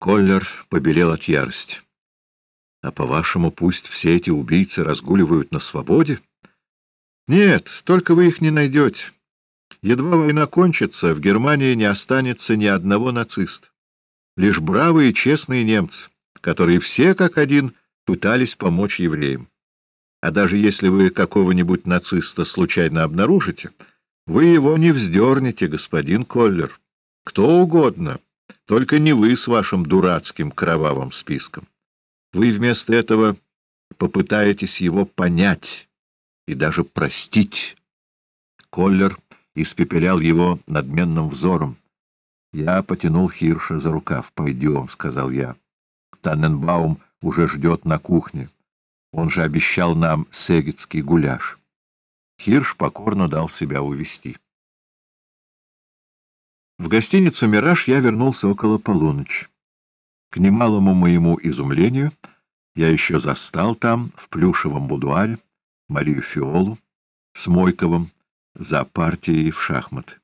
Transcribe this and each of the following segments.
Коллер побелел от ярости. — А по-вашему, пусть все эти убийцы разгуливают на свободе? — Нет, только вы их не найдете. Едва война кончится, в Германии не останется ни одного нациста. Лишь бравые и честные немцы, которые все как один пытались помочь евреям. А даже если вы какого-нибудь нациста случайно обнаружите, вы его не вздернете, господин Коллер. Кто угодно, только не вы с вашим дурацким кровавым списком. Вы вместо этого попытаетесь его понять и даже простить. Коллер испепелял его надменным взором. Я потянул Хирша за рукав. «Пойдем», — сказал я. Танненбаум уже ждет на кухне. Он же обещал нам сегетский гуляш. Хирш покорно дал себя увести. В гостиницу «Мираж» я вернулся около полуночи. К немалому моему изумлению я еще застал там, в плюшевом будуаре, Марию Фиолу с Мойковым за партией в шахматы.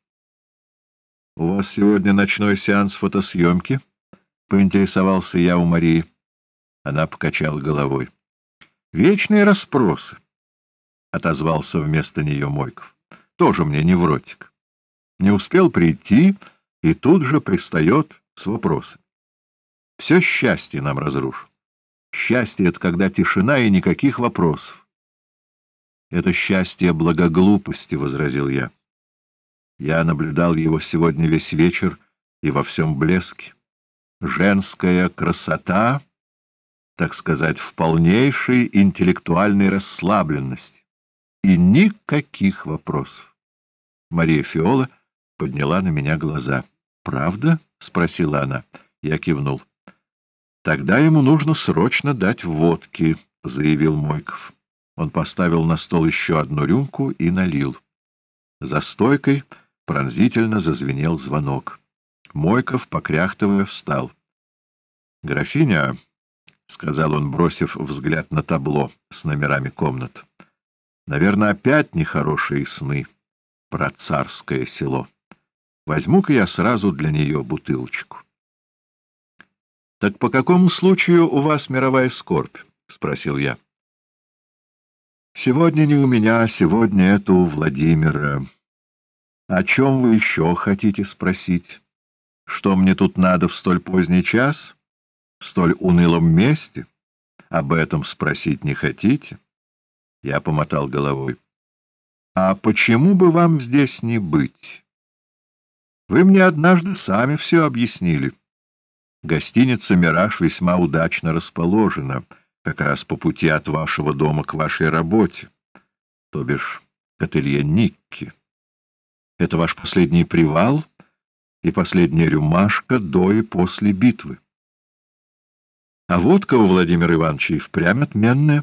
— У вас сегодня ночной сеанс фотосъемки? — поинтересовался я у Марии. Она покачала головой. — Вечные расспросы, — отозвался вместо нее Мойков. — Тоже мне невротик. Не успел прийти, и тут же пристает с вопросом. Все счастье нам разрушил. Счастье — это когда тишина и никаких вопросов. — Это счастье благоглупости, — возразил я. Я наблюдал его сегодня весь вечер и во всем блеске. Женская красота, так сказать, в полнейшей интеллектуальной расслабленности. И никаких вопросов. Мария Фиола подняла на меня глаза. «Правда?» — спросила она. Я кивнул. Тогда ему нужно срочно дать водки, — заявил Мойков. Он поставил на стол еще одну рюмку и налил. За стойкой пронзительно зазвенел звонок. Мойков, покряхтывая, встал. — Графиня, — сказал он, бросив взгляд на табло с номерами комнат, — наверное, опять нехорошие сны про царское село. Возьму-ка я сразу для нее бутылочку. — Так по какому случаю у вас мировая скорбь? — спросил я. — Сегодня не у меня, сегодня это у Владимира. О чем вы еще хотите спросить? Что мне тут надо в столь поздний час? В столь унылом месте? Об этом спросить не хотите? Я помотал головой. — А почему бы вам здесь не быть? Вы мне однажды сами все объяснили. — Гостиница «Мираж» весьма удачно расположена, как раз по пути от вашего дома к вашей работе, то бишь к ателье Никки. Это ваш последний привал и последняя рюмашка до и после битвы. А водка у Владимира Ивановича и впрямь отменная.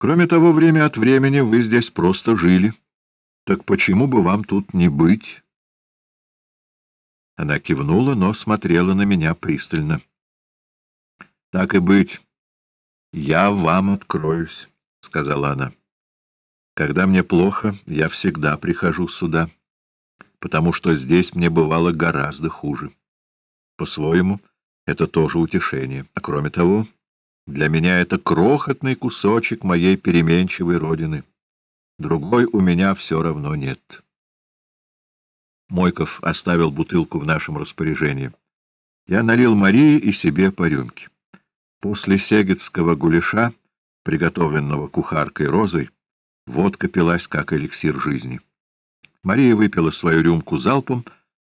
Кроме того, время от времени вы здесь просто жили. Так почему бы вам тут не быть? Она кивнула, но смотрела на меня пристально. — Так и быть, я вам откроюсь, — сказала она. — Когда мне плохо, я всегда прихожу сюда, потому что здесь мне бывало гораздо хуже. По-своему, это тоже утешение. А кроме того, для меня это крохотный кусочек моей переменчивой родины. Другой у меня все равно нет. Мойков оставил бутылку в нашем распоряжении. Я налил Марии и себе по рюмке. После сегетского гуляша, приготовленного кухаркой Розой, водка пилась как эликсир жизни. Мария выпила свою рюмку залпом,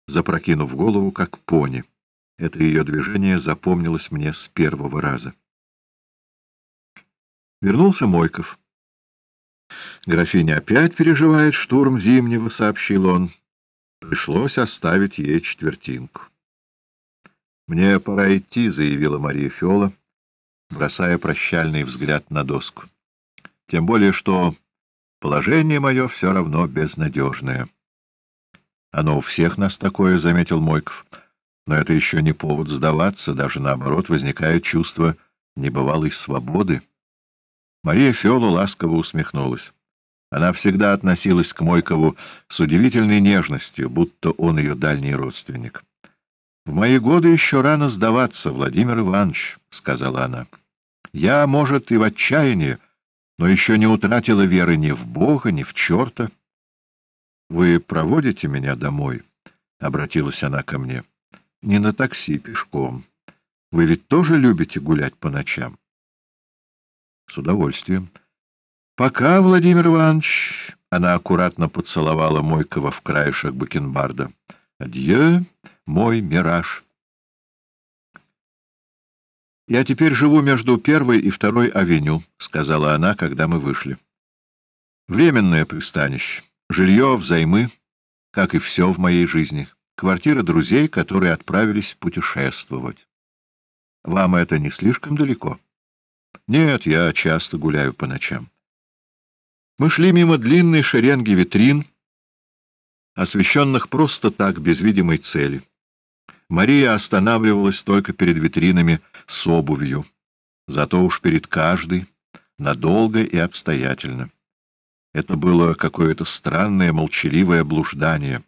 запрокинув голову, как пони. Это ее движение запомнилось мне с первого раза. Вернулся Мойков. «Графиня опять переживает штурм зимнего», — сообщил он. Пришлось оставить ей четвертинку. «Мне пора идти», — заявила Мария Фиола, бросая прощальный взгляд на доску. «Тем более, что положение мое все равно безнадежное». «Оно у всех нас такое», — заметил Мойков. «Но это еще не повод сдаваться, даже наоборот возникает чувство небывалой свободы». Мария Фиола ласково усмехнулась. Она всегда относилась к Мойкову с удивительной нежностью, будто он ее дальний родственник. — В мои годы еще рано сдаваться, Владимир Иванович, — сказала она. — Я, может, и в отчаянии, но еще не утратила веры ни в Бога, ни в черта. — Вы проводите меня домой? — обратилась она ко мне. — Не на такси, пешком. Вы ведь тоже любите гулять по ночам? — С удовольствием. — Пока, Владимир Иванович. Она аккуратно поцеловала Мойкова в краешек бакенбарда. — Адье, мой мираж. — Я теперь живу между первой и второй авеню, — сказала она, когда мы вышли. — Временное пристанище, жилье взаймы, как и все в моей жизни, квартира друзей, которые отправились путешествовать. Вам это не слишком далеко? Нет, я часто гуляю по ночам. Мы шли мимо длинной шеренги витрин, освещенных просто так, без видимой цели. Мария останавливалась только перед витринами с обувью, зато уж перед каждой, надолго и обстоятельно. Это было какое-то странное молчаливое блуждание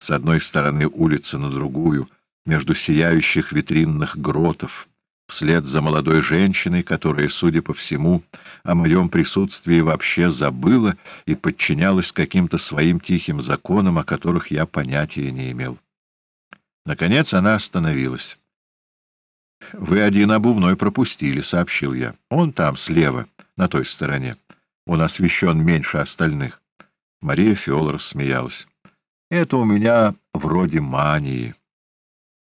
с одной стороны улицы на другую, между сияющих витринных гротов, вслед за молодой женщиной, которая, судя по всему, о моем присутствии вообще забыла и подчинялась каким-то своим тихим законам, о которых я понятия не имел. Наконец она остановилась. — Вы один обувной пропустили, — сообщил я. — Он там, слева, на той стороне. Он освещен меньше остальных. Мария Фиол рассмеялась. — Это у меня вроде мании.